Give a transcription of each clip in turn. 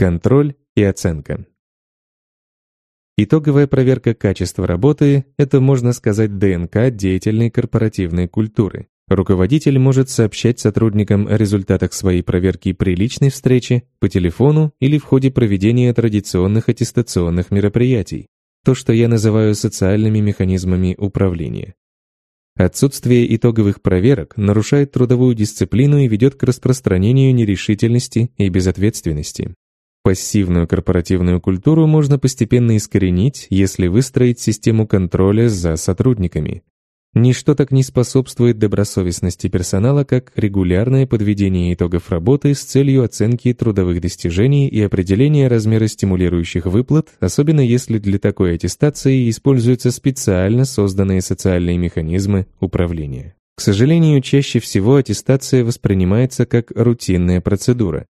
контроль и оценка. Итоговая проверка качества работы – это, можно сказать, ДНК деятельной корпоративной культуры. Руководитель может сообщать сотрудникам о результатах своей проверки при личной встрече, по телефону или в ходе проведения традиционных аттестационных мероприятий, то, что я называю социальными механизмами управления. Отсутствие итоговых проверок нарушает трудовую дисциплину и ведет к распространению нерешительности и безответственности. Пассивную корпоративную культуру можно постепенно искоренить, если выстроить систему контроля за сотрудниками. Ничто так не способствует добросовестности персонала, как регулярное подведение итогов работы с целью оценки трудовых достижений и определения размера стимулирующих выплат, особенно если для такой аттестации используются специально созданные социальные механизмы управления. К сожалению, чаще всего аттестация воспринимается как рутинная процедура,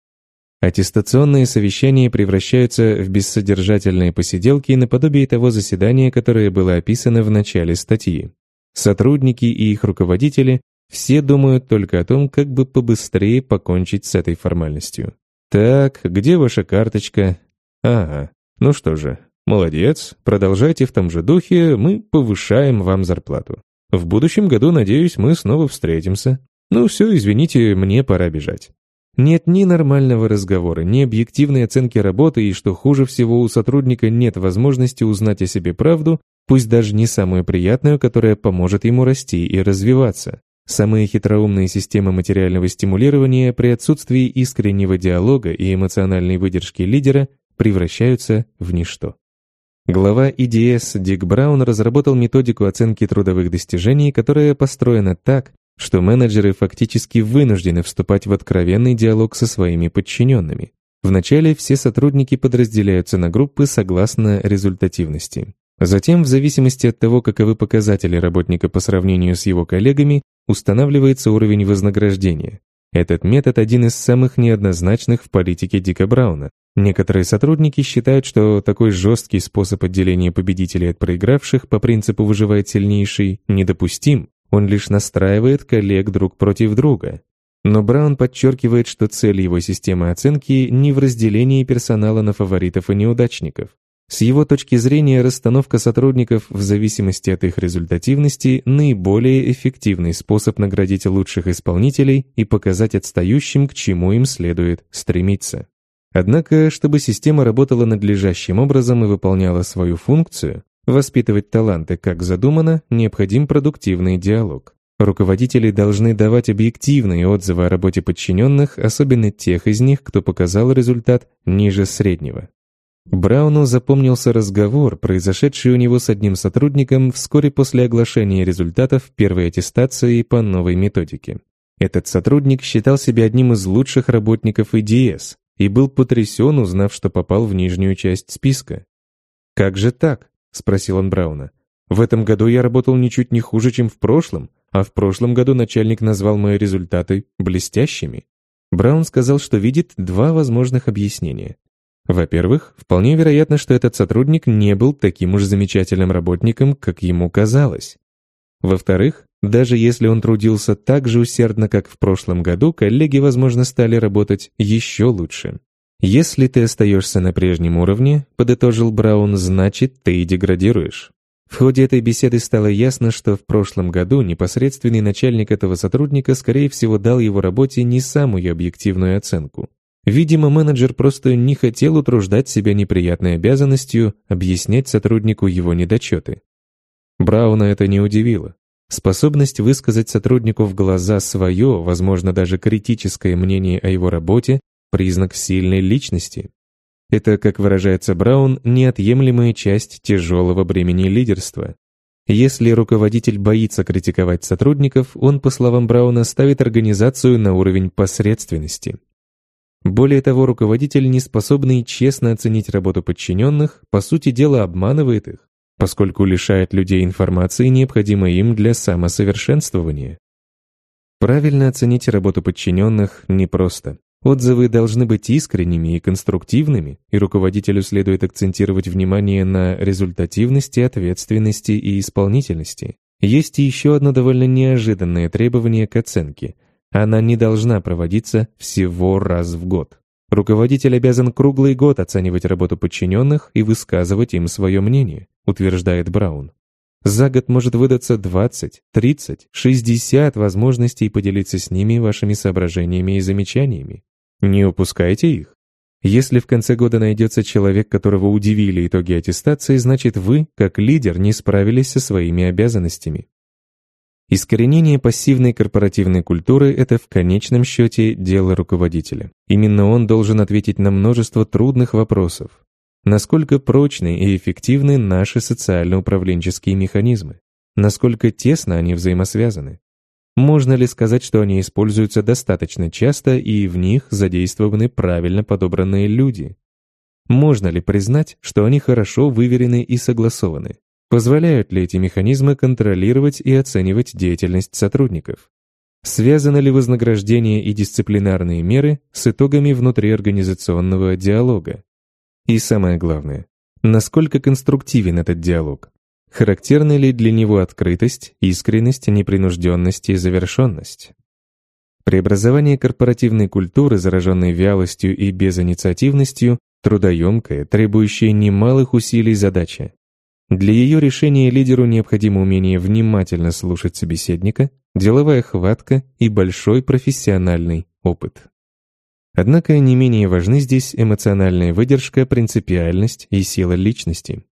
Аттестационные совещания превращаются в бессодержательные посиделки наподобие того заседания, которое было описано в начале статьи. Сотрудники и их руководители все думают только о том, как бы побыстрее покончить с этой формальностью. «Так, где ваша карточка?» «Ага, ну что же, молодец, продолжайте в том же духе, мы повышаем вам зарплату. В будущем году, надеюсь, мы снова встретимся. Ну все, извините, мне пора бежать». Нет ни нормального разговора, ни объективной оценки работы, и что хуже всего, у сотрудника нет возможности узнать о себе правду, пусть даже не самую приятную, которая поможет ему расти и развиваться. Самые хитроумные системы материального стимулирования при отсутствии искреннего диалога и эмоциональной выдержки лидера превращаются в ничто. Глава EDS Дик Браун разработал методику оценки трудовых достижений, которая построена так, что менеджеры фактически вынуждены вступать в откровенный диалог со своими подчиненными. Вначале все сотрудники подразделяются на группы согласно результативности. Затем, в зависимости от того, каковы показатели работника по сравнению с его коллегами, устанавливается уровень вознаграждения. Этот метод один из самых неоднозначных в политике Дика Брауна. Некоторые сотрудники считают, что такой жесткий способ отделения победителей от проигравших по принципу «выживает сильнейший» недопустим, он лишь настраивает коллег друг против друга. Но Браун подчеркивает, что цель его системы оценки не в разделении персонала на фаворитов и неудачников. С его точки зрения, расстановка сотрудников в зависимости от их результативности – наиболее эффективный способ наградить лучших исполнителей и показать отстающим, к чему им следует стремиться. Однако, чтобы система работала надлежащим образом и выполняла свою функцию, Воспитывать таланты, как задумано, необходим продуктивный диалог. Руководители должны давать объективные отзывы о работе подчиненных, особенно тех из них, кто показал результат ниже среднего. Брауну запомнился разговор, произошедший у него с одним сотрудником вскоре после оглашения результатов первой аттестации по новой методике. Этот сотрудник считал себя одним из лучших работников ИДС и был потрясен, узнав, что попал в нижнюю часть списка. Как же так? — спросил он Брауна. «В этом году я работал ничуть не хуже, чем в прошлом, а в прошлом году начальник назвал мои результаты блестящими». Браун сказал, что видит два возможных объяснения. Во-первых, вполне вероятно, что этот сотрудник не был таким уж замечательным работником, как ему казалось. Во-вторых, даже если он трудился так же усердно, как в прошлом году, коллеги, возможно, стали работать еще лучше. Если ты остаешься на прежнем уровне, подытожил Браун, значит, ты и деградируешь. В ходе этой беседы стало ясно, что в прошлом году непосредственный начальник этого сотрудника, скорее всего, дал его работе не самую объективную оценку. Видимо, менеджер просто не хотел утруждать себя неприятной обязанностью объяснять сотруднику его недочеты. Брауна это не удивило. Способность высказать сотруднику в глаза свое, возможно, даже критическое мнение о его работе, признак сильной личности. Это, как выражается Браун, неотъемлемая часть тяжелого бремени лидерства. Если руководитель боится критиковать сотрудников, он, по словам Брауна, ставит организацию на уровень посредственности. Более того, руководитель, не способный честно оценить работу подчиненных, по сути дела обманывает их, поскольку лишает людей информации, необходимой им для самосовершенствования. Правильно оценить работу подчиненных непросто. Отзывы должны быть искренними и конструктивными, и руководителю следует акцентировать внимание на результативности, ответственности и исполнительности. Есть еще одно довольно неожиданное требование к оценке. Она не должна проводиться всего раз в год. Руководитель обязан круглый год оценивать работу подчиненных и высказывать им свое мнение, утверждает Браун. За год может выдаться 20, 30, 60 возможностей поделиться с ними вашими соображениями и замечаниями. Не упускайте их. Если в конце года найдется человек, которого удивили итоги аттестации, значит вы, как лидер, не справились со своими обязанностями. Искоренение пассивной корпоративной культуры – это в конечном счете дело руководителя. Именно он должен ответить на множество трудных вопросов. Насколько прочны и эффективны наши социально-управленческие механизмы? Насколько тесно они взаимосвязаны? Можно ли сказать, что они используются достаточно часто и в них задействованы правильно подобранные люди? Можно ли признать, что они хорошо выверены и согласованы? Позволяют ли эти механизмы контролировать и оценивать деятельность сотрудников? Связаны ли вознаграждение и дисциплинарные меры с итогами внутриорганизационного диалога? И самое главное, насколько конструктивен этот диалог? Характерны ли для него открытость, искренность, непринужденность и завершенность? Преобразование корпоративной культуры, зараженной вялостью и безинициативностью, трудоемкая, требующая немалых усилий задача. Для ее решения лидеру необходимо умение внимательно слушать собеседника, деловая хватка и большой профессиональный опыт. Однако не менее важны здесь эмоциональная выдержка, принципиальность и сила личности.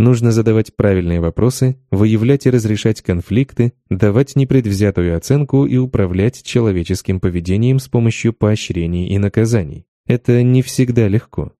Нужно задавать правильные вопросы, выявлять и разрешать конфликты, давать непредвзятую оценку и управлять человеческим поведением с помощью поощрений и наказаний. Это не всегда легко.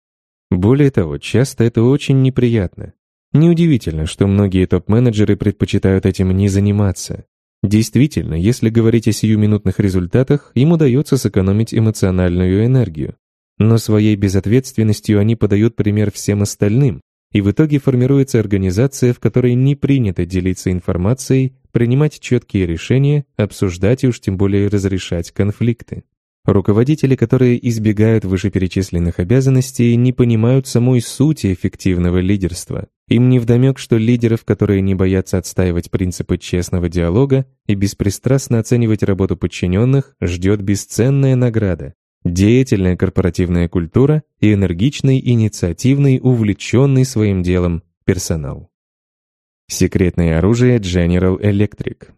Более того, часто это очень неприятно. Неудивительно, что многие топ-менеджеры предпочитают этим не заниматься. Действительно, если говорить о сиюминутных результатах, им удается сэкономить эмоциональную энергию. Но своей безответственностью они подают пример всем остальным, и в итоге формируется организация, в которой не принято делиться информацией, принимать четкие решения, обсуждать и уж тем более разрешать конфликты. Руководители, которые избегают вышеперечисленных обязанностей, не понимают самой сути эффективного лидерства. Им не вдомек, что лидеров, которые не боятся отстаивать принципы честного диалога и беспристрастно оценивать работу подчиненных, ждет бесценная награда деятельная корпоративная культура и энергичный, инициативный, увлеченный своим делом персонал. Секретное оружие General Electric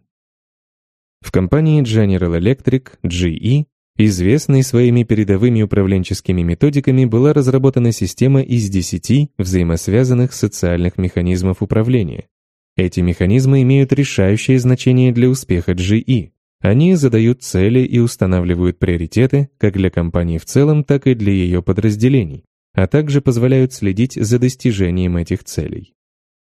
В компании General Electric, GE, известной своими передовыми управленческими методиками была разработана система из 10 взаимосвязанных социальных механизмов управления. Эти механизмы имеют решающее значение для успеха GE, они задают цели и устанавливают приоритеты как для компании в целом, так и для ее подразделений, а также позволяют следить за достижением этих целей.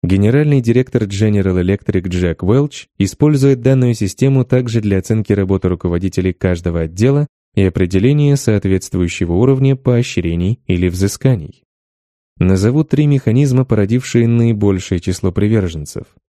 Генеральный директор General Electric Джек Уэлч использует данную систему также для оценки работы руководителей каждого отдела и определения соответствующего уровня поощрений или взысканий. Назову три механизма, породившие наибольшее число приверженцев –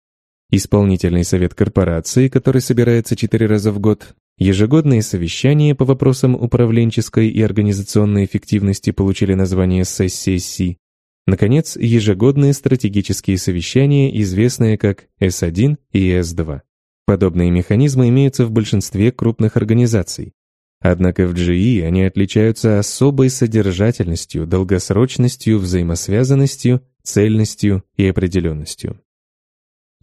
Исполнительный совет корпорации, который собирается четыре раза в год, ежегодные совещания по вопросам управленческой и организационной эффективности получили название СССИ. Наконец, ежегодные стратегические совещания, известные как С1 и С2. Подобные механизмы имеются в большинстве крупных организаций. Однако в GE они отличаются особой содержательностью, долгосрочностью, взаимосвязанностью, цельностью и определенностью.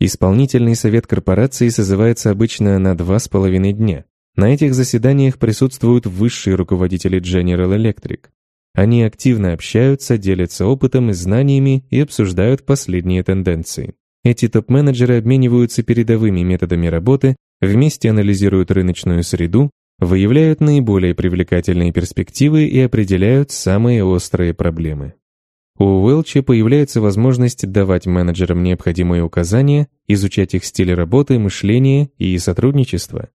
Исполнительный совет корпорации созывается обычно на два с половиной дня. На этих заседаниях присутствуют высшие руководители General Electric. Они активно общаются, делятся опытом и знаниями и обсуждают последние тенденции. Эти топ-менеджеры обмениваются передовыми методами работы, вместе анализируют рыночную среду, выявляют наиболее привлекательные перспективы и определяют самые острые проблемы. У Уэлча появляется возможность давать менеджерам необходимые указания, изучать их стиль работы, мышление и сотрудничество.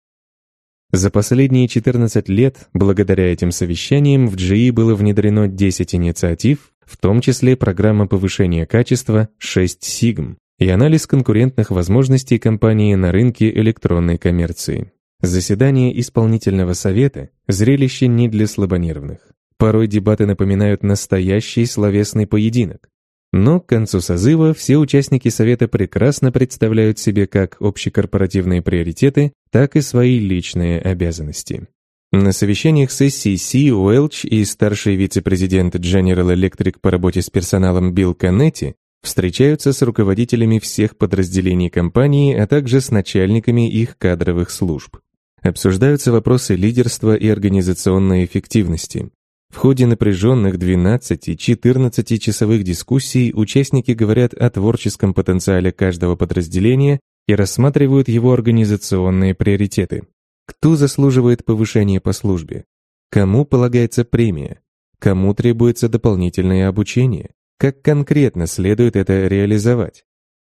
За последние 14 лет, благодаря этим совещаниям, в GE было внедрено 10 инициатив, в том числе программа повышения качества 6 сигм и анализ конкурентных возможностей компании на рынке электронной коммерции. Заседание исполнительного совета – зрелище не для слабонервных. Порой дебаты напоминают настоящий словесный поединок. Но к концу созыва все участники Совета прекрасно представляют себе как общекорпоративные приоритеты, так и свои личные обязанности. На совещаниях с SEC Уэлч и старший вице-президент General Electric по работе с персоналом Билл Канетти встречаются с руководителями всех подразделений компании, а также с начальниками их кадровых служб. Обсуждаются вопросы лидерства и организационной эффективности. В ходе напряженных 12-14 часовых дискуссий участники говорят о творческом потенциале каждого подразделения и рассматривают его организационные приоритеты. Кто заслуживает повышения по службе? Кому полагается премия? Кому требуется дополнительное обучение? Как конкретно следует это реализовать?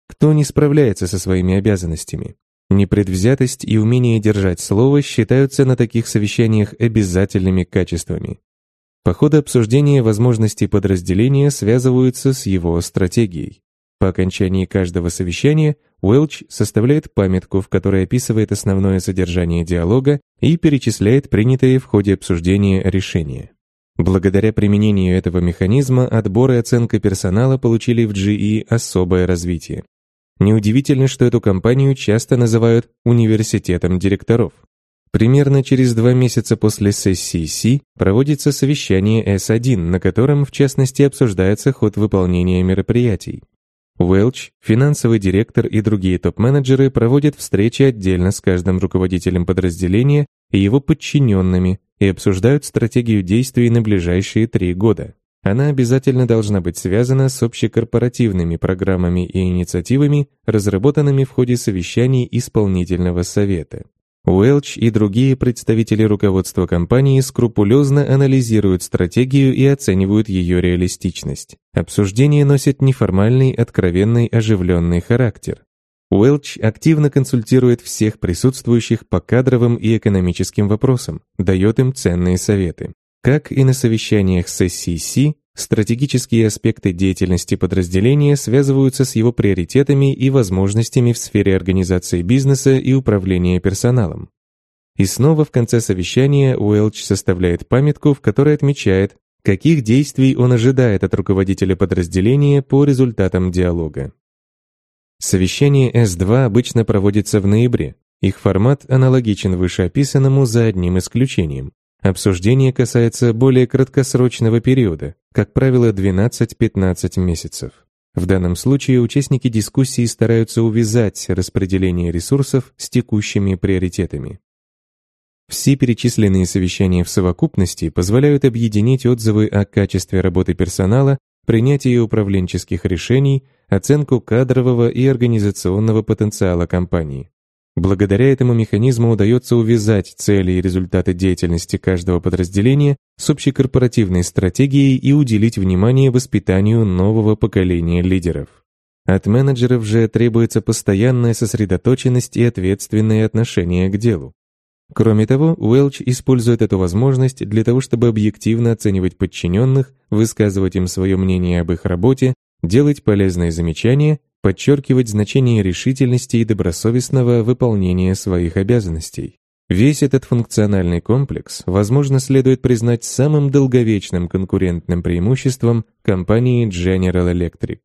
Кто не справляется со своими обязанностями? Непредвзятость и умение держать слово считаются на таких совещаниях обязательными качествами. По ходу обсуждения возможности подразделения связываются с его стратегией. По окончании каждого совещания Уэлч составляет памятку, в которой описывает основное содержание диалога и перечисляет принятые в ходе обсуждения решения. Благодаря применению этого механизма отбор и оценка персонала получили в GE особое развитие. Неудивительно, что эту компанию часто называют «университетом директоров». Примерно через два месяца после сессии Си проводится совещание С1, на котором, в частности, обсуждается ход выполнения мероприятий. Уэлч, финансовый директор и другие топ-менеджеры проводят встречи отдельно с каждым руководителем подразделения и его подчиненными и обсуждают стратегию действий на ближайшие три года. Она обязательно должна быть связана с общекорпоративными программами и инициативами, разработанными в ходе совещаний исполнительного совета. Уэлч и другие представители руководства компании скрупулезно анализируют стратегию и оценивают ее реалистичность. Обсуждение носит неформальный, откровенный, оживленный характер. Уэлч активно консультирует всех присутствующих по кадровым и экономическим вопросам, дает им ценные советы. Как и на совещаниях с SEC, Стратегические аспекты деятельности подразделения связываются с его приоритетами и возможностями в сфере организации бизнеса и управления персоналом. И снова в конце совещания Уэлч составляет памятку, в которой отмечает, каких действий он ожидает от руководителя подразделения по результатам диалога. Совещание S2 обычно проводится в ноябре. Их формат аналогичен вышеописанному за одним исключением. Обсуждение касается более краткосрочного периода, как правило, 12-15 месяцев. В данном случае участники дискуссии стараются увязать распределение ресурсов с текущими приоритетами. Все перечисленные совещания в совокупности позволяют объединить отзывы о качестве работы персонала, принятии управленческих решений, оценку кадрового и организационного потенциала компании. Благодаря этому механизму удается увязать цели и результаты деятельности каждого подразделения с общей корпоративной стратегией и уделить внимание воспитанию нового поколения лидеров. От менеджеров же требуется постоянная сосредоточенность и ответственное отношение к делу. Кроме того, Уэлч использует эту возможность для того, чтобы объективно оценивать подчиненных, высказывать им свое мнение об их работе, делать полезные замечания подчеркивать значение решительности и добросовестного выполнения своих обязанностей. Весь этот функциональный комплекс, возможно, следует признать самым долговечным конкурентным преимуществом компании General Electric.